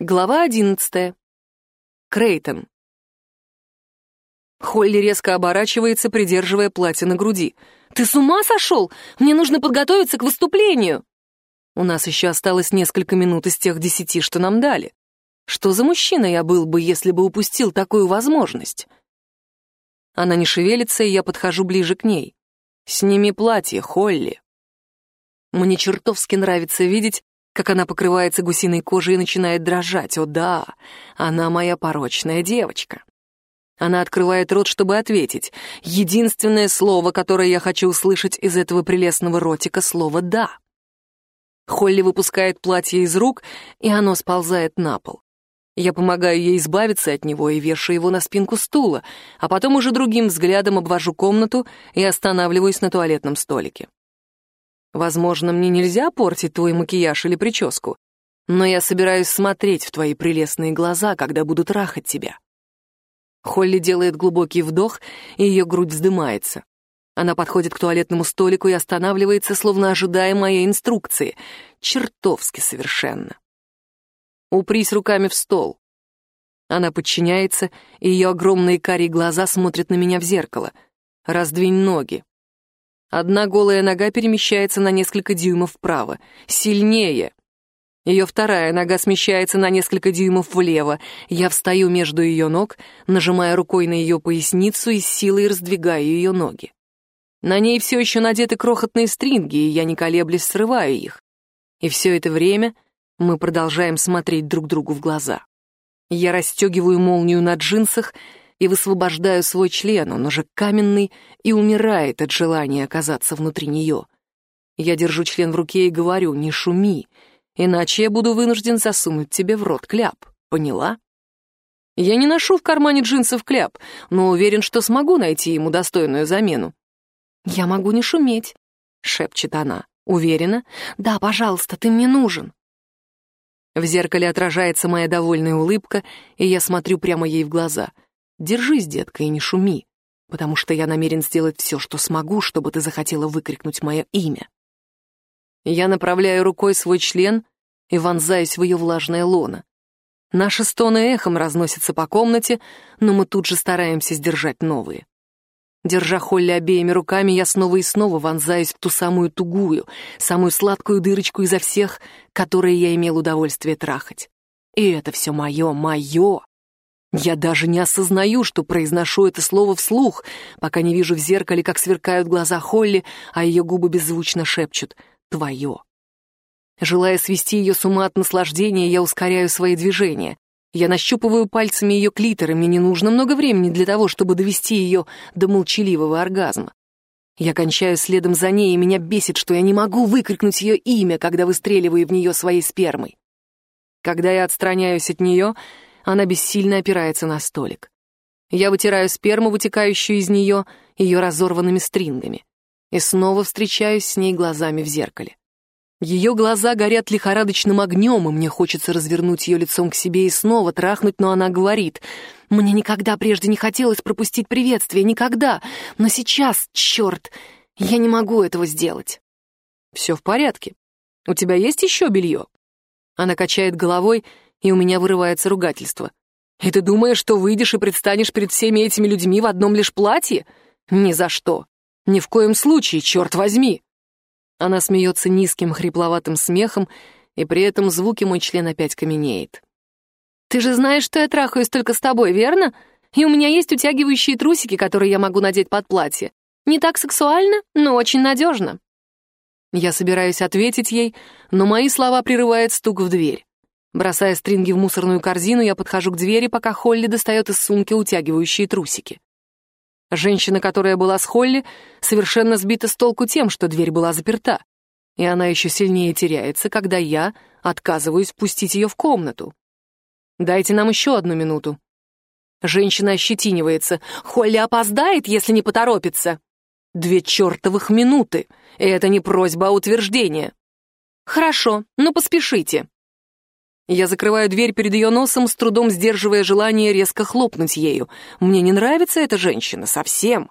Глава одиннадцатая. Крейтон. Холли резко оборачивается, придерживая платье на груди. «Ты с ума сошел? Мне нужно подготовиться к выступлению!» У нас еще осталось несколько минут из тех десяти, что нам дали. Что за мужчина я был бы, если бы упустил такую возможность? Она не шевелится, и я подхожу ближе к ней. «Сними платье, Холли!» Мне чертовски нравится видеть, как она покрывается гусиной кожей и начинает дрожать. О да, она моя порочная девочка. Она открывает рот, чтобы ответить. Единственное слово, которое я хочу услышать из этого прелестного ротика, слово «да». Холли выпускает платье из рук, и оно сползает на пол. Я помогаю ей избавиться от него и вешаю его на спинку стула, а потом уже другим взглядом обвожу комнату и останавливаюсь на туалетном столике. Возможно, мне нельзя портить твой макияж или прическу, но я собираюсь смотреть в твои прелестные глаза, когда буду трахать тебя». Холли делает глубокий вдох, и ее грудь вздымается. Она подходит к туалетному столику и останавливается, словно ожидая моей инструкции. Чертовски совершенно. «Упрись руками в стол». Она подчиняется, и ее огромные карие глаза смотрят на меня в зеркало. «Раздвинь ноги». Одна голая нога перемещается на несколько дюймов вправо. Сильнее. Ее вторая нога смещается на несколько дюймов влево. Я встаю между ее ног, нажимая рукой на ее поясницу и силой раздвигаю ее ноги. На ней все еще надеты крохотные стринги, и я не колеблясь срываю их. И все это время мы продолжаем смотреть друг другу в глаза. Я расстегиваю молнию на джинсах и высвобождаю свой член, он уже каменный и умирает от желания оказаться внутри нее. Я держу член в руке и говорю, не шуми, иначе я буду вынужден засунуть тебе в рот кляп, поняла? Я не ношу в кармане джинсов кляп, но уверен, что смогу найти ему достойную замену. «Я могу не шуметь», — шепчет она. «Уверена? Да, пожалуйста, ты мне нужен». В зеркале отражается моя довольная улыбка, и я смотрю прямо ей в глаза — Держись, детка, и не шуми, потому что я намерен сделать все, что смогу, чтобы ты захотела выкрикнуть мое имя. Я направляю рукой свой член и вонзаюсь в ее влажное лоно. Наши стоны эхом разносятся по комнате, но мы тут же стараемся сдержать новые. Держа Холли обеими руками, я снова и снова вонзаюсь в ту самую тугую, самую сладкую дырочку изо всех, которые я имел удовольствие трахать. И это все мое, мое. Я даже не осознаю, что произношу это слово вслух, пока не вижу в зеркале, как сверкают глаза Холли, а ее губы беззвучно шепчут «твое». Желая свести ее с ума от наслаждения, я ускоряю свои движения. Я нащупываю пальцами ее клитор, и мне не нужно много времени для того, чтобы довести ее до молчаливого оргазма. Я кончаю следом за ней, и меня бесит, что я не могу выкрикнуть ее имя, когда выстреливаю в нее своей спермой. Когда я отстраняюсь от нее, она бессильно опирается на столик. Я вытираю сперму, вытекающую из нее, ее разорванными стрингами, и снова встречаюсь с ней глазами в зеркале. Ее глаза горят лихорадочным огнем, и мне хочется развернуть ее лицом к себе и снова трахнуть, но она говорит, «Мне никогда прежде не хотелось пропустить приветствие, никогда, но сейчас, черт, я не могу этого сделать». «Все в порядке. У тебя есть еще белье?» Она качает головой, и у меня вырывается ругательство. «И ты думаешь, что выйдешь и предстанешь перед всеми этими людьми в одном лишь платье? Ни за что. Ни в коем случае, черт возьми!» Она смеется низким, хрипловатым смехом, и при этом звуки мой член опять каменеет. «Ты же знаешь, что я трахаюсь только с тобой, верно? И у меня есть утягивающие трусики, которые я могу надеть под платье. Не так сексуально, но очень надежно». Я собираюсь ответить ей, но мои слова прерывает стук в дверь. Бросая стринги в мусорную корзину, я подхожу к двери, пока Холли достает из сумки утягивающие трусики. Женщина, которая была с Холли, совершенно сбита с толку тем, что дверь была заперта, и она еще сильнее теряется, когда я отказываюсь пустить ее в комнату. «Дайте нам еще одну минуту». Женщина ощетинивается. «Холли опоздает, если не поторопится». «Две чертовых минуты, и это не просьба, а утверждение». «Хорошо, но поспешите». Я закрываю дверь перед ее носом, с трудом сдерживая желание резко хлопнуть ею. Мне не нравится эта женщина, совсем.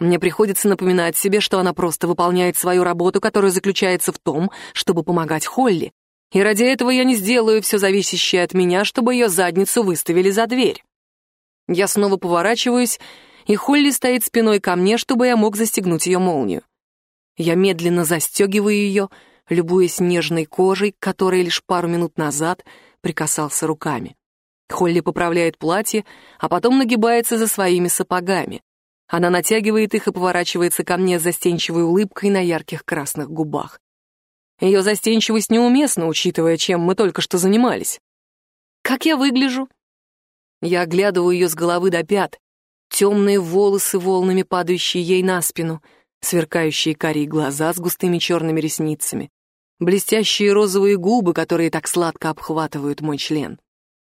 Мне приходится напоминать себе, что она просто выполняет свою работу, которая заключается в том, чтобы помогать Холли. И ради этого я не сделаю все зависящее от меня, чтобы ее задницу выставили за дверь. Я снова поворачиваюсь, и Холли стоит спиной ко мне, чтобы я мог застегнуть ее молнию. Я медленно застегиваю ее, любуясь нежной кожей, которой лишь пару минут назад прикасался руками. Холли поправляет платье, а потом нагибается за своими сапогами. Она натягивает их и поворачивается ко мне с застенчивой улыбкой на ярких красных губах. Ее застенчивость неуместна, учитывая, чем мы только что занимались. Как я выгляжу? Я оглядываю ее с головы до пят. Темные волосы, волнами падающие ей на спину, сверкающие карие глаза с густыми черными ресницами, блестящие розовые губы, которые так сладко обхватывают мой член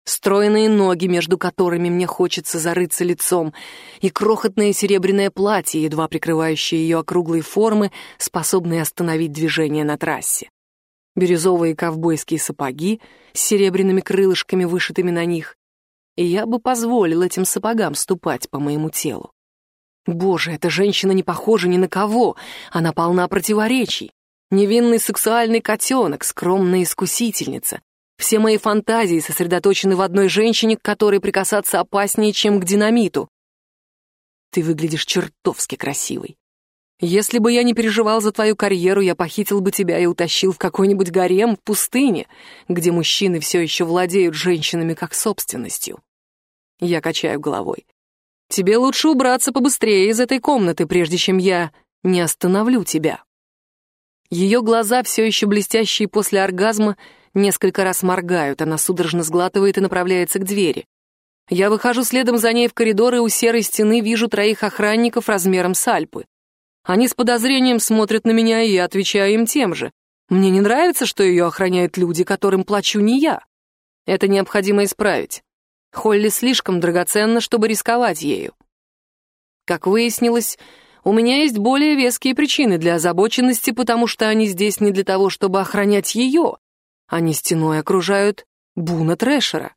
стройные ноги, между которыми мне хочется зарыться лицом, и крохотное серебряное платье, едва прикрывающее ее округлые формы, способные остановить движение на трассе. Бирюзовые ковбойские сапоги с серебряными крылышками, вышитыми на них. И я бы позволил этим сапогам ступать по моему телу. Боже, эта женщина не похожа ни на кого, она полна противоречий. Невинный сексуальный котенок, скромная искусительница, все мои фантазии сосредоточены в одной женщине, к которой прикасаться опаснее, чем к динамиту. Ты выглядишь чертовски красивой. Если бы я не переживал за твою карьеру, я похитил бы тебя и утащил в какой-нибудь гарем в пустыне, где мужчины все еще владеют женщинами как собственностью. Я качаю головой. Тебе лучше убраться побыстрее из этой комнаты, прежде чем я не остановлю тебя. Ее глаза, все еще блестящие после оргазма, несколько раз моргают, она судорожно сглатывает и направляется к двери. Я выхожу следом за ней в коридор и у серой стены вижу троих охранников размером с Альпы. Они с подозрением смотрят на меня, и я отвечаю им тем же. Мне не нравится, что ее охраняют люди, которым плачу не я. Это необходимо исправить. Холли слишком драгоценна, чтобы рисковать ею. Как выяснилось, у меня есть более веские причины для озабоченности, потому что они здесь не для того, чтобы охранять ее, они стеной окружают Буна Трэшера.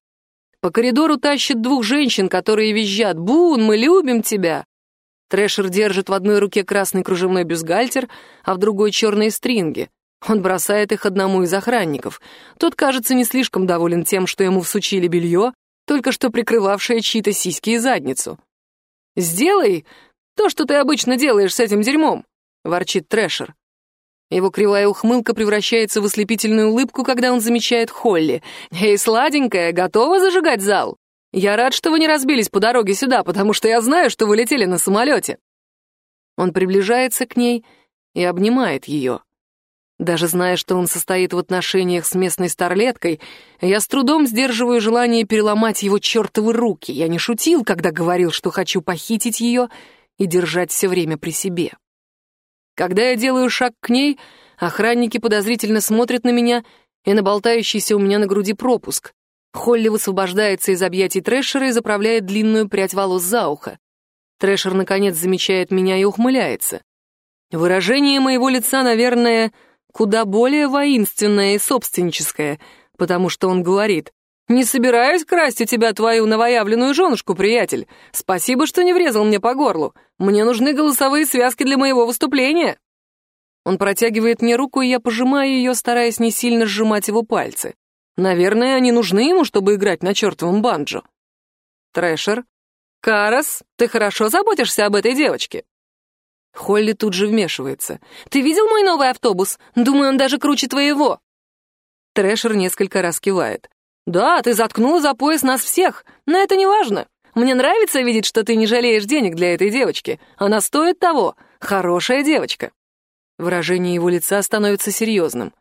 По коридору тащат двух женщин, которые визжат «Бун, мы любим тебя!». Трэшер держит в одной руке красный кружевной бюстгальтер, а в другой черные стринги. Он бросает их одному из охранников. Тот, кажется, не слишком доволен тем, что ему всучили белье, только что прикрывавшее чьи-то сиськи и задницу. «Сделай то, что ты обычно делаешь с этим дерьмом», — ворчит Трэшер. Его кривая ухмылка превращается в ослепительную улыбку, когда он замечает Холли. «Эй, сладенькая, готова зажигать зал? Я рад, что вы не разбились по дороге сюда, потому что я знаю, что вы летели на самолете». Он приближается к ней и обнимает ее. Даже зная, что он состоит в отношениях с местной старлеткой, я с трудом сдерживаю желание переломать его чертовы руки. Я не шутил, когда говорил, что хочу похитить ее и держать все время при себе. Когда я делаю шаг к ней, охранники подозрительно смотрят на меня и на болтающийся у меня на груди пропуск. Холли высвобождается из объятий Трэшера и заправляет длинную прядь волос за ухо. Трэшер, наконец, замечает меня и ухмыляется. Выражение моего лица, наверное, куда более воинственное и собственническое, потому что он говорит, «Не собираюсь красть у тебя твою новоявленную женушку, приятель. Спасибо, что не врезал мне по горлу. Мне нужны голосовые связки для моего выступления». Он протягивает мне руку, и я пожимаю ее, стараясь не сильно сжимать его пальцы. Наверное, они нужны ему, чтобы играть на чертовом банджо. Трэшер. «Карас, ты хорошо заботишься об этой девочке?» Холли тут же вмешивается. «Ты видел мой новый автобус? Думаю, он даже круче твоего». Трэшер несколько раз кивает. «Да, ты заткнула за пояс нас всех, но это не важно. Мне нравится видеть, что ты не жалеешь денег для этой девочки. Она стоит того. Хорошая девочка». Выражение его лица становится серьезным.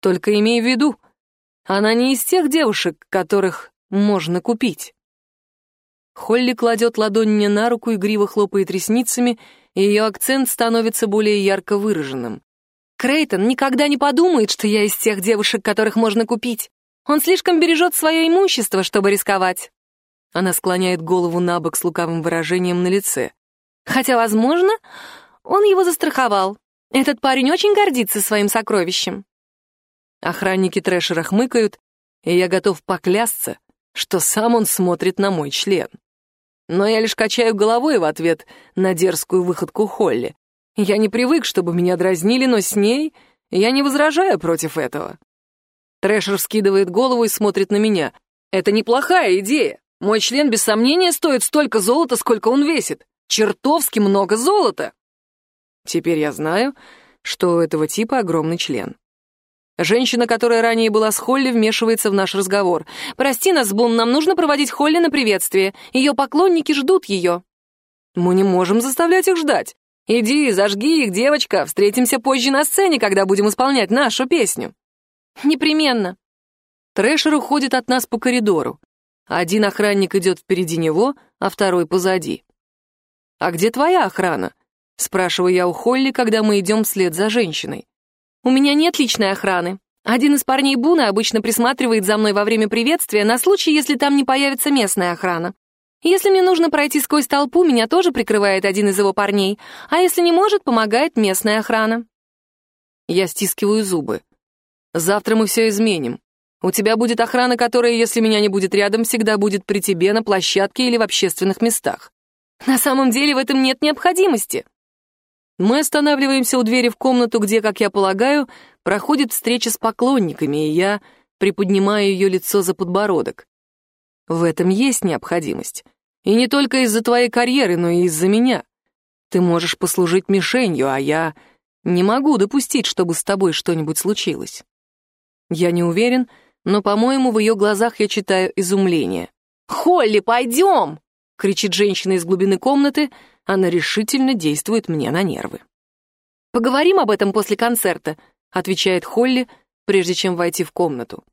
«Только имей в виду, она не из тех девушек, которых можно купить». Холли кладет ладонь мне на руку, игриво хлопает ресницами, и ее акцент становится более ярко выраженным. «Крейтон никогда не подумает, что я из тех девушек, которых можно купить. Он слишком бережет свое имущество, чтобы рисковать». Она склоняет голову на бок с лукавым выражением на лице. «Хотя, возможно, он его застраховал. Этот парень очень гордится своим сокровищем». Охранники трэшера хмыкают, и я готов поклясться, что сам он смотрит на мой член. Но я лишь качаю головой в ответ на дерзкую выходку Холли. Я не привык, чтобы меня дразнили, но с ней я не возражаю против этого. Трэшер вскидывает голову и смотрит на меня. «Это неплохая идея. Мой член без сомнения стоит столько золота, сколько он весит. Чертовски много золота!» Теперь я знаю, что у этого типа огромный член. Женщина, которая ранее была с Холли, вмешивается в наш разговор. «Прости нас, Бун, нам нужно проводить Холли на приветствие. Ее поклонники ждут ее». «Мы не можем заставлять их ждать. Иди, зажги их, девочка. Встретимся позже на сцене, когда будем исполнять нашу песню». «Непременно». Трэшер уходит от нас по коридору. Один охранник идет впереди него, а второй позади. «А где твоя охрана?» — спрашиваю я у Холли, когда мы идем вслед за женщиной. У меня нет личной охраны. Один из парней Буна обычно присматривает за мной во время приветствия на случай, если там не появится местная охрана. Если мне нужно пройти сквозь толпу, меня тоже прикрывает один из его парней, а если не может, помогает местная охрана. Я стискиваю зубы. Завтра мы все изменим. У тебя будет охрана, которая, если меня не будет рядом, всегда будет при тебе на площадке или в общественных местах. На самом деле в этом нет необходимости. Мы останавливаемся у двери в комнату, где, как я полагаю, проходит встреча с поклонниками, и я приподнимаю ее лицо за подбородок. В этом есть необходимость. И не только из-за твоей карьеры, но и из-за меня. Ты можешь послужить мишенью, а я не могу допустить, чтобы с тобой что-нибудь случилось. Я не уверен, но, по-моему, в ее глазах я читаю изумление. «Холли, пойдем!» — кричит женщина из глубины комнаты, она решительно действует мне на нервы. «Поговорим об этом после концерта», — отвечает Холли, прежде чем войти в комнату.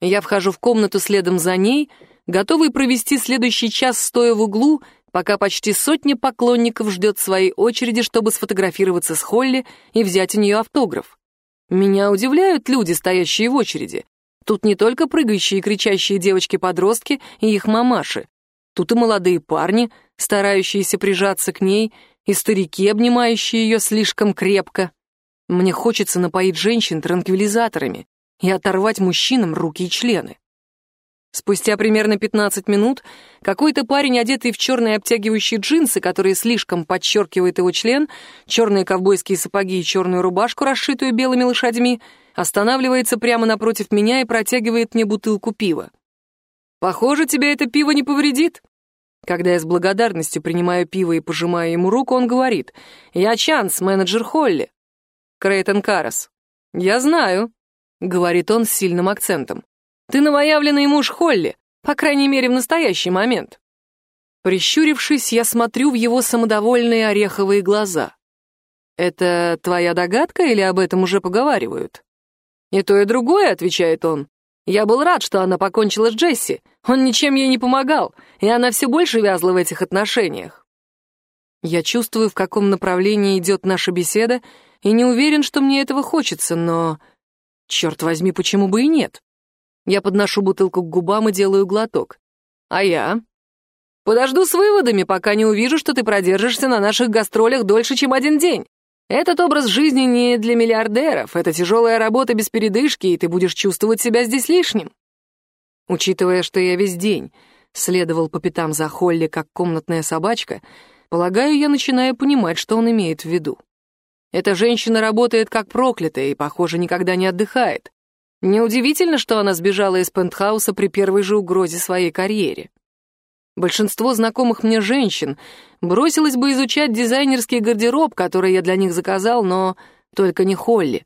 Я вхожу в комнату следом за ней, готовый провести следующий час стоя в углу, пока почти сотня поклонников ждет своей очереди, чтобы сфотографироваться с Холли и взять у нее автограф. Меня удивляют люди, стоящие в очереди. Тут не только прыгающие и кричащие девочки-подростки и их мамаши. Тут и молодые парни, старающиеся прижаться к ней, и старики, обнимающие ее слишком крепко. Мне хочется напоить женщин транквилизаторами и оторвать мужчинам руки и члены. Спустя примерно 15 минут какой-то парень, одетый в черные обтягивающие джинсы, которые слишком подчеркивают его член, черные ковбойские сапоги и черную рубашку, расшитую белыми лошадьми, останавливается прямо напротив меня и протягивает мне бутылку пива. «Похоже, тебя это пиво не повредит», когда я с благодарностью принимаю пиво и пожимаю ему руку, он говорит, «Я Чанс, менеджер Холли». Крейтон Карас. «Я знаю», — говорит он с сильным акцентом. «Ты новоявленный муж Холли, по крайней мере, в настоящий момент». Прищурившись, я смотрю в его самодовольные ореховые глаза. «Это твоя догадка или об этом уже поговаривают?» «И то, и другое», — отвечает он. Я был рад, что она покончила с Джесси. Он ничем ей не помогал, и она все больше вязла в этих отношениях. Я чувствую, в каком направлении идет наша беседа, и не уверен, что мне этого хочется, но... Черт возьми, почему бы и нет? Я подношу бутылку к губам и делаю глоток. А я? Подожду с выводами, пока не увижу, что ты продержишься на наших гастролях дольше, чем один день. Этот образ жизни не для миллиардеров, это тяжелая работа без передышки, и ты будешь чувствовать себя здесь лишним. Учитывая, что я весь день следовал по пятам за Холли, как комнатная собачка, полагаю, я начинаю понимать, что он имеет в виду. Эта женщина работает как проклятая и, похоже, никогда не отдыхает. Неудивительно, что она сбежала из пентхауса при первой же угрозе своей карьере. Большинство знакомых мне женщин бросилось бы изучать дизайнерский гардероб, который я для них заказал, но только не Холли.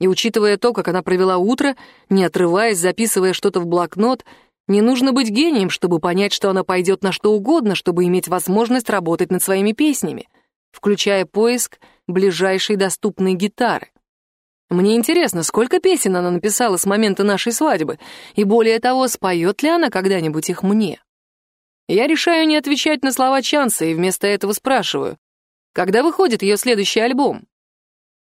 И учитывая то, как она провела утро, не отрываясь, записывая что-то в блокнот, не нужно быть гением, чтобы понять, что она пойдет на что угодно, чтобы иметь возможность работать над своими песнями, включая поиск ближайшей доступной гитары. Мне интересно, сколько песен она написала с момента нашей свадьбы, и более того, споет ли она когда-нибудь их мне. Я решаю не отвечать на слова Чанса и вместо этого спрашиваю, когда выходит ее следующий альбом?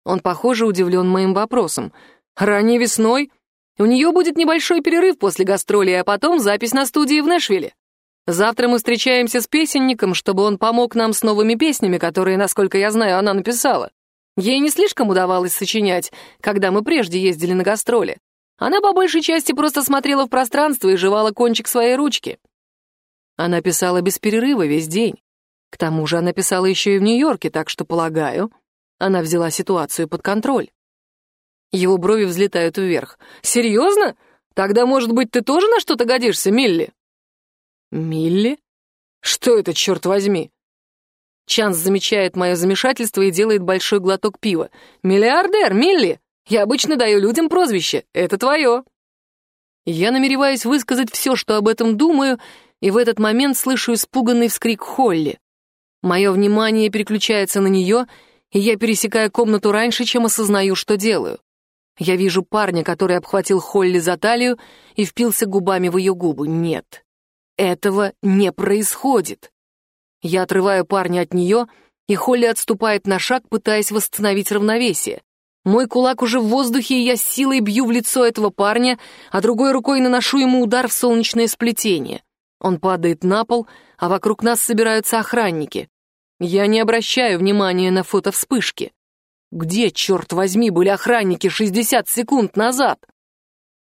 Он, похоже, удивлен моим вопросом. Ранней весной. У нее будет небольшой перерыв после гастролей, а потом запись на студии в Нэшвилле. Завтра мы встречаемся с песенником, чтобы он помог нам с новыми песнями, которые, насколько я знаю, она написала. Ей не слишком удавалось сочинять, когда мы прежде ездили на гастроли. Она по большей части просто смотрела в пространство и жевала кончик своей ручки. Она писала без перерыва весь день. К тому же она писала еще и в Нью-Йорке, так что, полагаю, она взяла ситуацию под контроль. Его брови взлетают вверх. «Серьезно? Тогда, может быть, ты тоже на что-то годишься, Милли?» «Милли? Что это, черт возьми?» Чанс замечает мое замешательство и делает большой глоток пива. «Миллиардер, Милли! Я обычно даю людям прозвище. Это твое!» Я намереваюсь высказать все, что об этом думаю, и в этот момент слышу испуганный вскрик Холли. Мое внимание переключается на нее, и я пересекаю комнату раньше, чем осознаю, что делаю. Я вижу парня, который обхватил Холли за талию и впился губами в ее губы. Нет, этого не происходит. Я отрываю парня от нее, и Холли отступает на шаг, пытаясь восстановить равновесие. Мой кулак уже в воздухе, и я с силой бью в лицо этого парня, а другой рукой наношу ему удар в солнечное сплетение. Он падает на пол, а вокруг нас собираются охранники. Я не обращаю внимания на фото вспышки. Где, черт возьми, были охранники 60 секунд назад?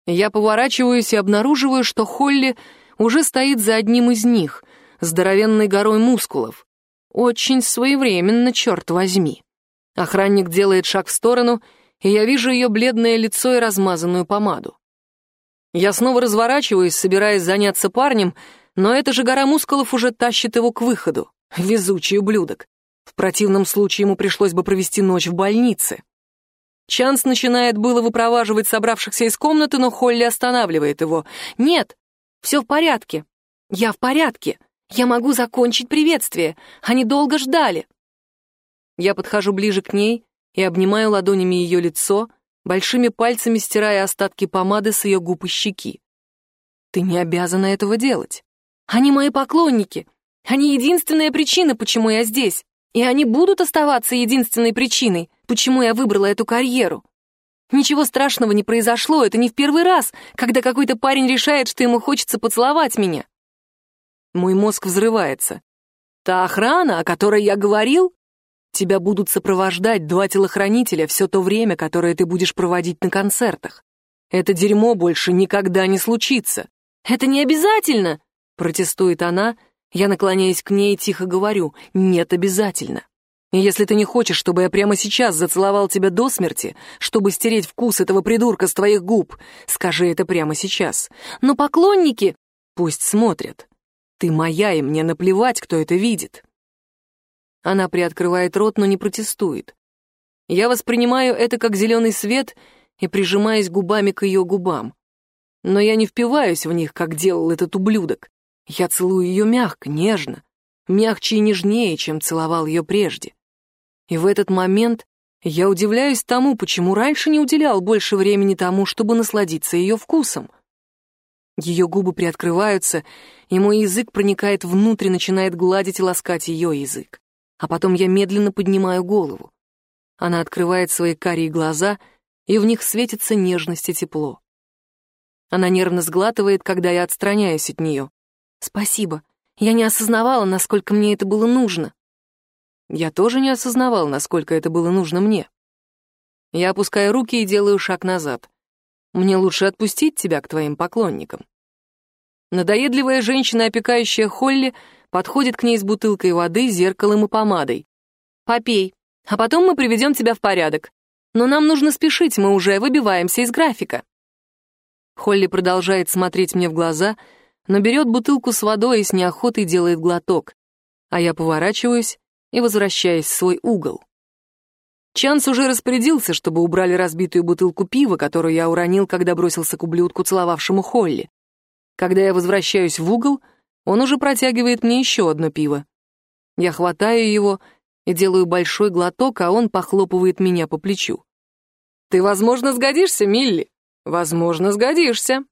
Я поворачиваюсь и обнаруживаю, что Холли уже стоит за одним из них, здоровенной горой мускулов. Очень своевременно, черт возьми. Охранник делает шаг в сторону, и я вижу ее бледное лицо и размазанную помаду. Я снова разворачиваюсь, собираясь заняться парнем, но эта же гора мускулов уже тащит его к выходу. Везучий ублюдок. В противном случае ему пришлось бы провести ночь в больнице. Чанс начинает было выпроваживать собравшихся из комнаты, но Холли останавливает его. «Нет, все в порядке. Я в порядке. Я могу закончить приветствие. Они долго ждали». Я подхожу ближе к ней и обнимаю ладонями ее лицо, большими пальцами стирая остатки помады с ее губ и щеки. «Ты не обязана этого делать. Они мои поклонники. Они единственная причина, почему я здесь. И они будут оставаться единственной причиной, почему я выбрала эту карьеру. Ничего страшного не произошло, это не в первый раз, когда какой-то парень решает, что ему хочется поцеловать меня. Мой мозг взрывается. Та охрана, о которой я говорил, тебя будут сопровождать два телохранителя все то время, которое ты будешь проводить на концертах. Это дерьмо больше никогда не случится. Это не обязательно, протестует она, я наклоняюсь к ней и тихо говорю, нет, обязательно. Если ты не хочешь, чтобы я прямо сейчас зацеловал тебя до смерти, чтобы стереть вкус этого придурка с твоих губ, скажи это прямо сейчас. Но поклонники пусть смотрят. Ты моя, и мне наплевать, кто это видит. Она приоткрывает рот, но не протестует. Я воспринимаю это как зеленый свет и прижимаюсь губами к ее губам. Но я не впиваюсь в них, как делал этот ублюдок. Я целую ее мягко, нежно, мягче и нежнее, чем целовал ее прежде. И в этот момент я удивляюсь тому, почему раньше не уделял больше времени тому, чтобы насладиться ее вкусом. Ее губы приоткрываются, и мой язык проникает внутрь начинает гладить и ласкать ее язык. А потом я медленно поднимаю голову. Она открывает свои карие глаза, и в них светится нежность и тепло. Она нервно сглатывает, когда я отстраняюсь от нее. Спасибо. Я не осознавала, насколько мне это было нужно. Я тоже не осознавал, насколько это было нужно мне. Я опускаю руки и делаю шаг назад. Мне лучше отпустить тебя к твоим поклонникам. Надоедливая женщина, опекающая Холли, подходит к ней с бутылкой воды, зеркалом и помадой. «Попей, а потом мы приведем тебя в порядок. Но нам нужно спешить, мы уже выбиваемся из графика». Холли продолжает смотреть мне в глаза — но берет бутылку с водой и с неохотой делает глоток, а я поворачиваюсь и возвращаюсь в свой угол. Чанс уже распорядился, чтобы убрали разбитую бутылку пива, которую я уронил, когда бросился к ублюдку, целовавшему Холли. Когда я возвращаюсь в угол, он уже протягивает мне еще одно пиво. Я хватаю его и делаю большой глоток, а он похлопывает меня по плечу. «Ты, возможно, сгодишься, Милли. Возможно, сгодишься».